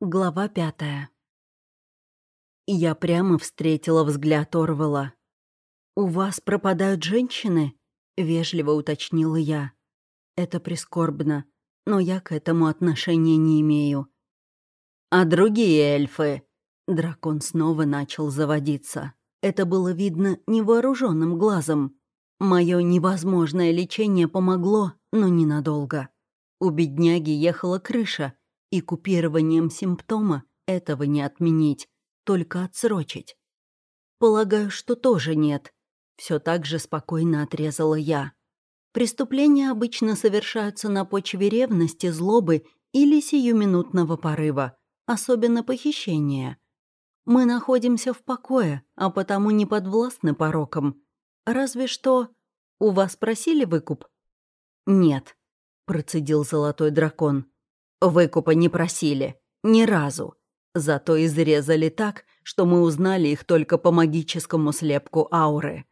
Глава пятая. Я прямо встретила взгляд Орвела. «У вас пропадают женщины?» — вежливо уточнила я. «Это прискорбно, но я к этому отношения не имею». «А другие эльфы?» Дракон снова начал заводиться. Это было видно невооруженным глазом. Мое невозможное лечение помогло, но ненадолго. У бедняги ехала крыша — и купированием симптома этого не отменить, только отсрочить. Полагаю, что тоже нет. Все так же спокойно отрезала я. Преступления обычно совершаются на почве ревности, злобы или сиюминутного порыва, особенно похищения. Мы находимся в покое, а потому не подвластны порокам. Разве что... У вас просили выкуп? Нет, процедил золотой дракон. Выкупа не просили. Ни разу. Зато изрезали так, что мы узнали их только по магическому слепку ауры.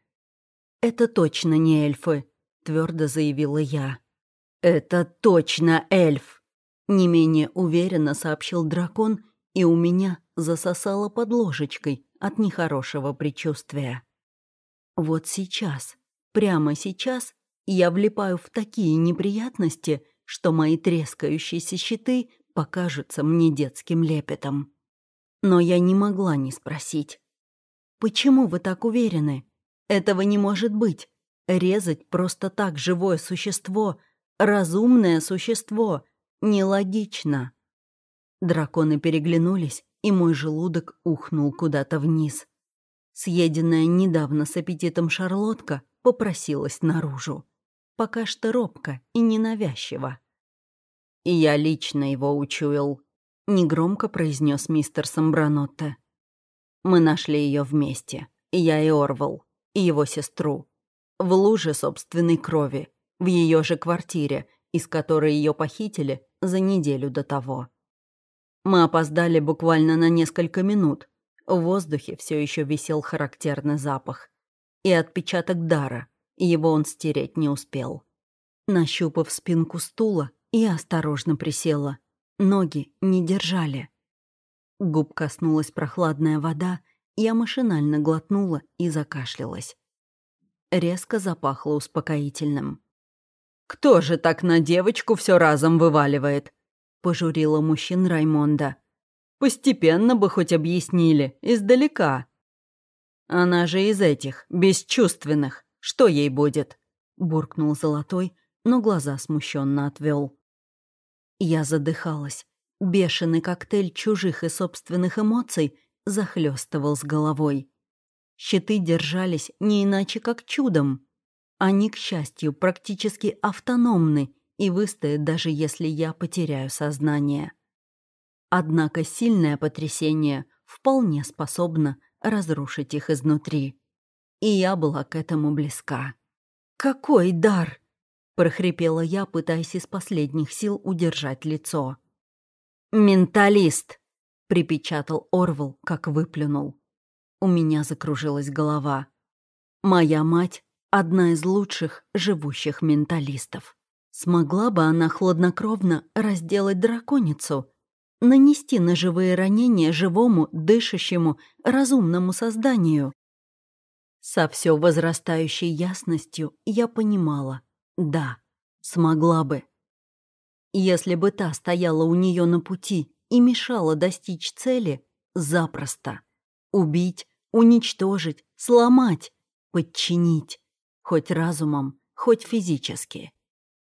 «Это точно не эльфы», — твердо заявила я. «Это точно эльф», — не менее уверенно сообщил дракон, и у меня засосало под ложечкой от нехорошего предчувствия. Вот сейчас, прямо сейчас, я влипаю в такие неприятности, что мои трескающиеся щиты покажутся мне детским лепетом. Но я не могла не спросить. «Почему вы так уверены? Этого не может быть. Резать просто так живое существо, разумное существо, нелогично». Драконы переглянулись, и мой желудок ухнул куда-то вниз. Съеденная недавно с аппетитом шарлотка попросилась наружу пока что робко и ненавязчиво. «И я лично его учуял», — негромко произнес мистер Самбранотте. «Мы нашли ее вместе, и я и Орвал, и его сестру, в луже собственной крови, в ее же квартире, из которой ее похитили за неделю до того. Мы опоздали буквально на несколько минут. В воздухе все еще висел характерный запах. И отпечаток дара — его он стереть не успел. Нащупав спинку стула, я осторожно присела. Ноги не держали. Губ коснулась прохладная вода, я машинально глотнула и закашлялась. Резко запахло успокоительным. «Кто же так на девочку все разом вываливает?» — пожурила мужчин Раймонда. «Постепенно бы хоть объяснили, издалека». «Она же из этих, бесчувственных. Что ей будет?» — буркнул Золотой, но глаза смущенно отвел. Я задыхалась. Бешеный коктейль чужих и собственных эмоций захлестывал с головой. Щиты держались не иначе как чудом. Они, к счастью, практически автономны и выстоят, даже если я потеряю сознание. Однако сильное потрясение вполне способно разрушить их изнутри и я была к этому близка. «Какой дар!» — прохрипела я, пытаясь из последних сил удержать лицо. «Менталист!» — припечатал Орвел, как выплюнул. У меня закружилась голова. Моя мать — одна из лучших живущих менталистов. Смогла бы она хладнокровно разделать драконицу, нанести ножевые ранения живому, дышащему, разумному созданию? Со все возрастающей ясностью я понимала, да, смогла бы. Если бы та стояла у нее на пути и мешала достичь цели, запросто. Убить, уничтожить, сломать, подчинить. Хоть разумом, хоть физически.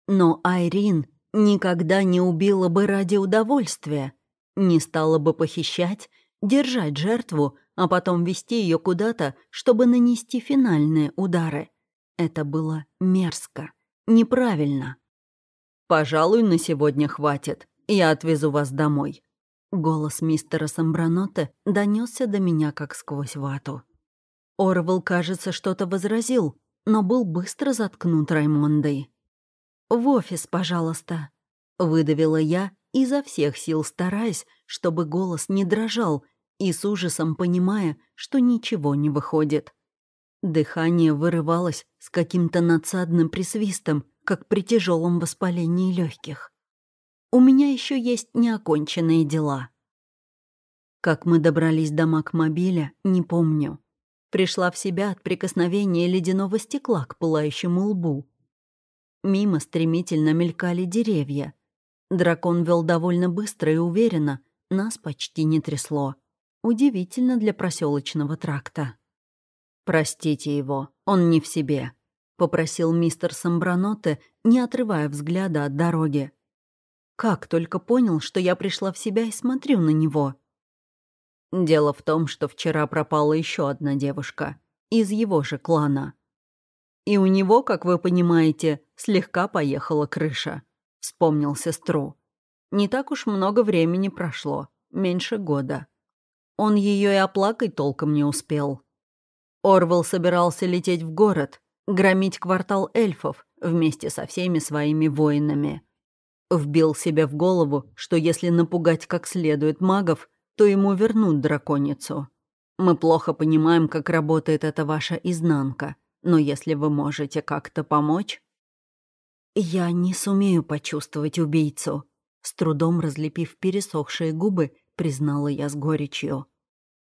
Но Айрин никогда не убила бы ради удовольствия, не стала бы похищать, держать жертву а потом вести ее куда-то, чтобы нанести финальные удары. Это было мерзко, неправильно. «Пожалуй, на сегодня хватит. Я отвезу вас домой». Голос мистера Самбраноте донесся до меня как сквозь вату. Орвел, кажется, что-то возразил, но был быстро заткнут Раймондой. «В офис, пожалуйста», — выдавила я, изо всех сил стараясь, чтобы голос не дрожал и с ужасом понимая, что ничего не выходит. Дыхание вырывалось с каким-то надсадным присвистом, как при тяжелом воспалении легких. У меня еще есть неоконченные дела. Как мы добрались до Макмобиля, не помню. Пришла в себя от прикосновения ледяного стекла к пылающему лбу. Мимо стремительно мелькали деревья. Дракон вел довольно быстро и уверенно, нас почти не трясло. Удивительно для проселочного тракта. «Простите его, он не в себе», — попросил мистер Самбраноте, не отрывая взгляда от дороги. Как только понял, что я пришла в себя и смотрю на него. Дело в том, что вчера пропала еще одна девушка из его же клана. И у него, как вы понимаете, слегка поехала крыша. Вспомнил сестру. Не так уж много времени прошло, меньше года. Он ее и оплакать толком не успел. Орвел собирался лететь в город, громить квартал эльфов вместе со всеми своими воинами. Вбил себе в голову, что если напугать как следует магов, то ему вернут драконицу. Мы плохо понимаем, как работает эта ваша изнанка, но если вы можете как-то помочь... Я не сумею почувствовать убийцу. С трудом разлепив пересохшие губы, признала я с горечью.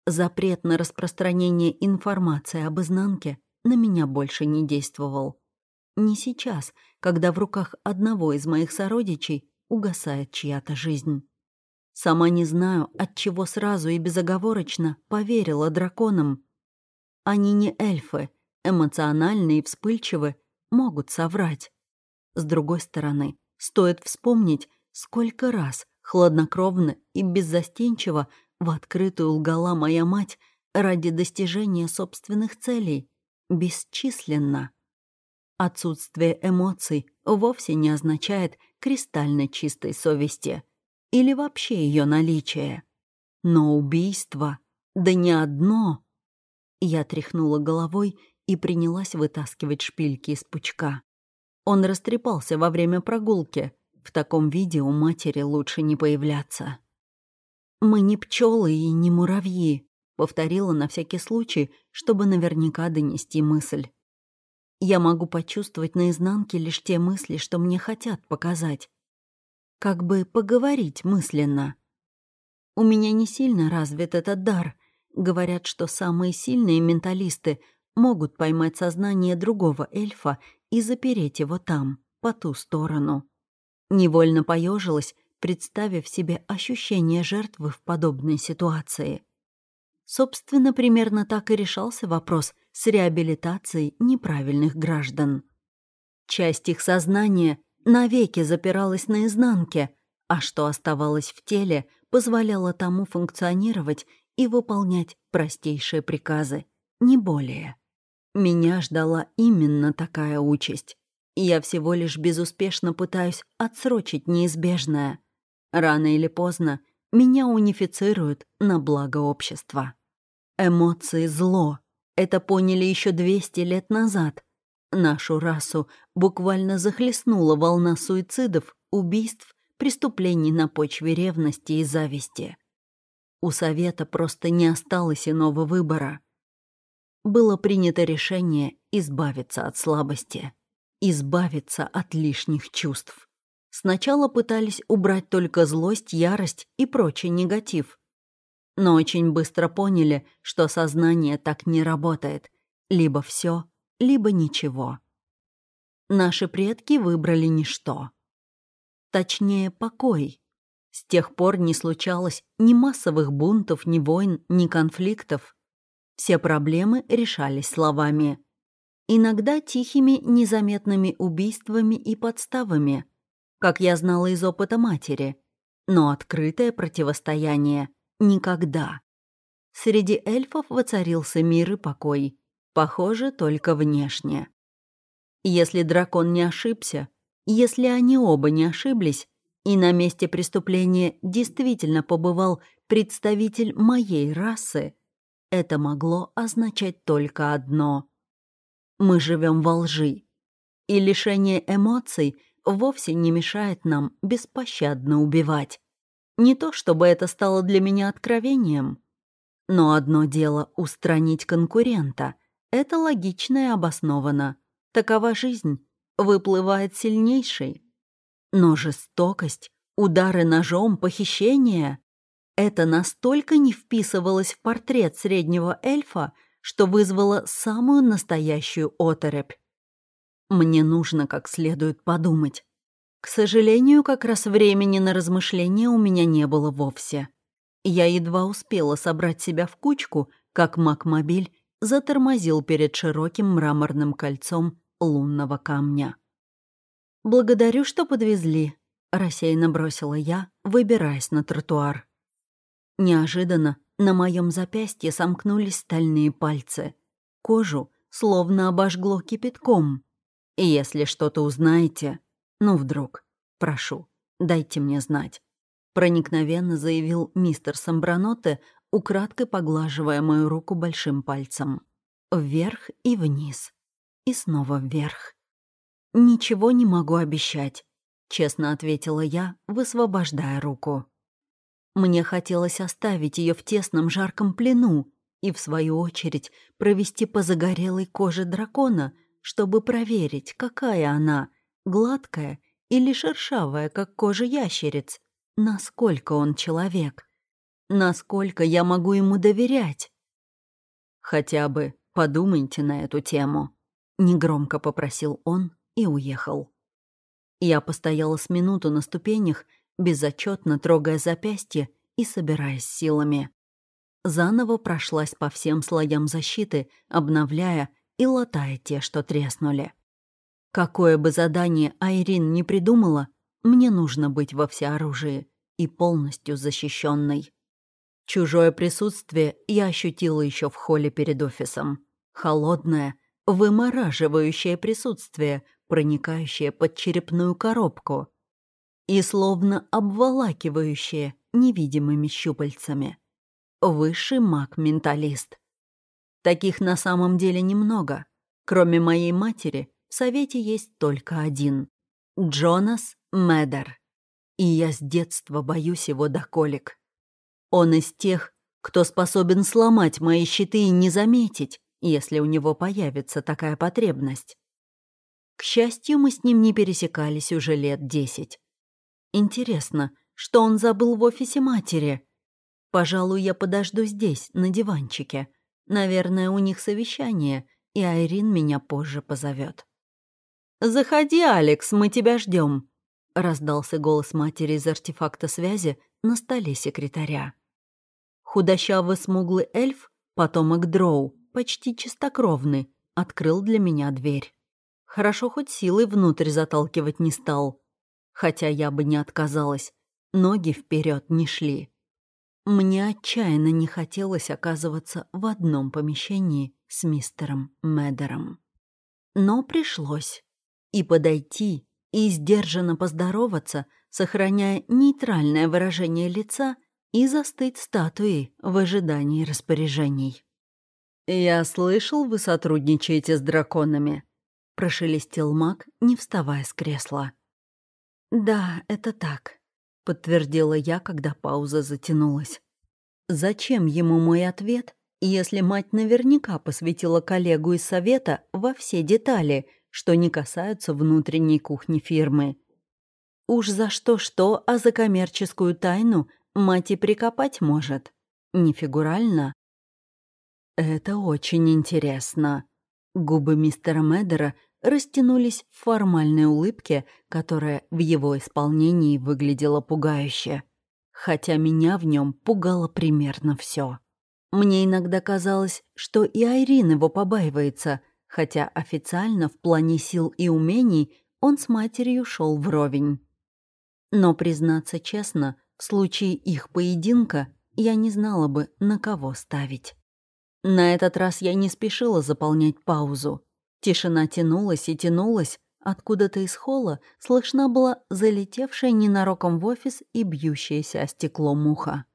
Запрет на распространение информации об изнанке на меня больше не действовал. Не сейчас, когда в руках одного из моих сородичей угасает чья-то жизнь. Сама не знаю, от чего сразу и безоговорочно поверила драконам. Они не эльфы, эмоциональные и вспыльчивы, могут соврать. С другой стороны, стоит вспомнить, сколько раз хладнокровно и беззастенчиво в открытую лгала моя мать ради достижения собственных целей. Бесчисленно. Отсутствие эмоций вовсе не означает кристально чистой совести или вообще ее наличие. Но убийство, да не одно. Я тряхнула головой и принялась вытаскивать шпильки из пучка. Он растрепался во время прогулки. В таком виде у матери лучше не появляться. «Мы не пчелы и не муравьи», — повторила на всякий случай, чтобы наверняка донести мысль. Я могу почувствовать наизнанке лишь те мысли, что мне хотят показать. Как бы поговорить мысленно. У меня не сильно развит этот дар. Говорят, что самые сильные менталисты могут поймать сознание другого эльфа и запереть его там, по ту сторону. Невольно поежилась, представив себе ощущение жертвы в подобной ситуации. Собственно, примерно так и решался вопрос с реабилитацией неправильных граждан. Часть их сознания навеки запиралась наизнанке, а что оставалось в теле, позволяло тому функционировать и выполнять простейшие приказы, не более. Меня ждала именно такая участь. Я всего лишь безуспешно пытаюсь отсрочить неизбежное. Рано или поздно меня унифицируют на благо общества. Эмоции — зло. Это поняли еще 200 лет назад. Нашу расу буквально захлестнула волна суицидов, убийств, преступлений на почве ревности и зависти. У Совета просто не осталось иного выбора. Было принято решение избавиться от слабости, избавиться от лишних чувств. Сначала пытались убрать только злость, ярость и прочий негатив. Но очень быстро поняли, что сознание так не работает. Либо все, либо ничего. Наши предки выбрали ничто. Точнее, покой. С тех пор не случалось ни массовых бунтов, ни войн, ни конфликтов. Все проблемы решались словами. Иногда тихими, незаметными убийствами и подставами – как я знала из опыта матери. Но открытое противостояние — никогда. Среди эльфов воцарился мир и покой. Похоже, только внешне. Если дракон не ошибся, если они оба не ошиблись, и на месте преступления действительно побывал представитель моей расы, это могло означать только одно. Мы живем во лжи. И лишение эмоций вовсе не мешает нам беспощадно убивать. Не то чтобы это стало для меня откровением. Но одно дело устранить конкурента. Это логично и обосновано. Такова жизнь. Выплывает сильнейший. Но жестокость, удары ножом, похищение Это настолько не вписывалось в портрет среднего эльфа, что вызвало самую настоящую оторопь. Мне нужно как следует подумать. К сожалению, как раз времени на размышления у меня не было вовсе. Я едва успела собрать себя в кучку, как Макмобиль затормозил перед широким мраморным кольцом лунного камня. «Благодарю, что подвезли», — рассеянно бросила я, выбираясь на тротуар. Неожиданно на моем запястье сомкнулись стальные пальцы. Кожу словно обожгло кипятком. И если что-то узнаете, ну вдруг, прошу, дайте мне знать. Проникновенно заявил мистер Самбраноте, украдкой поглаживая мою руку большим пальцем. Вверх и вниз. И снова вверх. «Ничего не могу обещать», — честно ответила я, высвобождая руку. Мне хотелось оставить ее в тесном жарком плену и, в свою очередь, провести по загорелой коже дракона, чтобы проверить, какая она, гладкая или шершавая, как кожа ящериц, насколько он человек, насколько я могу ему доверять. «Хотя бы подумайте на эту тему», — негромко попросил он и уехал. Я постояла с минуту на ступенях, безотчетно трогая запястье и собираясь силами. Заново прошлась по всем слоям защиты, обновляя и латая те, что треснули. Какое бы задание Айрин не придумала, мне нужно быть во всеоружии и полностью защищенной. Чужое присутствие я ощутила еще в холле перед офисом. Холодное, вымораживающее присутствие, проникающее под черепную коробку и словно обволакивающее невидимыми щупальцами. Высший маг-менталист. Таких на самом деле немного. Кроме моей матери, в Совете есть только один. Джонас Медер. И я с детства боюсь его до колик. Он из тех, кто способен сломать мои щиты и не заметить, если у него появится такая потребность. К счастью, мы с ним не пересекались уже лет десять. Интересно, что он забыл в офисе матери? Пожалуй, я подожду здесь, на диванчике. Наверное, у них совещание, и Айрин меня позже позовет. «Заходи, Алекс, мы тебя ждем», — раздался голос матери из артефакта связи на столе секретаря. Худощавый смуглый эльф, потомок Дроу, почти чистокровный, открыл для меня дверь. Хорошо хоть силой внутрь заталкивать не стал. Хотя я бы не отказалась, ноги вперед не шли. Мне отчаянно не хотелось оказываться в одном помещении с мистером Медером. Но пришлось. И подойти, и сдержанно поздороваться, сохраняя нейтральное выражение лица и застыть статуей в ожидании распоряжений. «Я слышал, вы сотрудничаете с драконами», — прошелестел маг, не вставая с кресла. «Да, это так», — подтвердила я, когда пауза затянулась. Зачем ему мой ответ, если мать наверняка посвятила коллегу из совета во все детали, что не касаются внутренней кухни фирмы? Уж за что-что, а за коммерческую тайну мать и прикопать может. Не фигурально. Это очень интересно. Губы мистера Медера растянулись в формальной улыбке, которая в его исполнении выглядела пугающе. Хотя меня в нем пугало примерно все. Мне иногда казалось, что и Айрин его побаивается, хотя официально в плане сил и умений он с матерью шел вровень. Но, признаться честно, в случае их поединка я не знала бы, на кого ставить. На этот раз я не спешила заполнять паузу. Тишина тянулась и тянулась, откуда-то из холла слышна была залетевшая ненароком в офис и бьющаяся о стекло муха.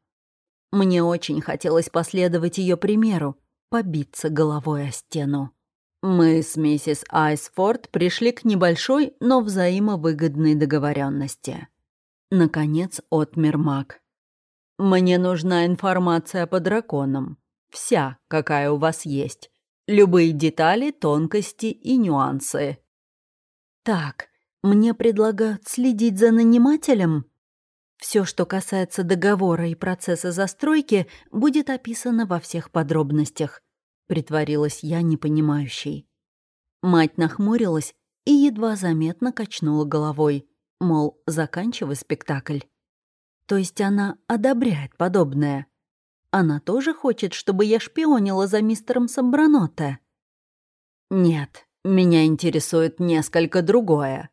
Мне очень хотелось последовать ее примеру, побиться головой о стену. Мы с миссис Айсфорд пришли к небольшой, но взаимовыгодной договоренности. Наконец, отмер маг. «Мне нужна информация по драконам. Вся, какая у вас есть. Любые детали, тонкости и нюансы. Так, мне предлагают следить за нанимателем? Все, что касается договора и процесса застройки, будет описано во всех подробностях», — притворилась я непонимающей. Мать нахмурилась и едва заметно качнула головой, мол, заканчивай спектакль. То есть она одобряет подобное. Она тоже хочет, чтобы я шпионила за мистером Самбраноте? Нет, меня интересует несколько другое.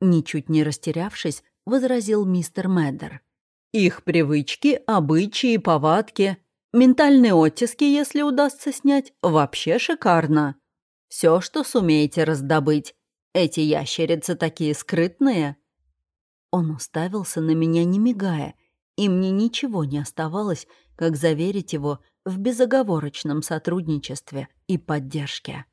Ничуть не растерявшись, возразил мистер Мэддер. Их привычки, обычаи, повадки, ментальные оттиски, если удастся снять, вообще шикарно. Все, что сумеете раздобыть. Эти ящерицы такие скрытные. Он уставился на меня, не мигая, и мне ничего не оставалось, как заверить его в безоговорочном сотрудничестве и поддержке.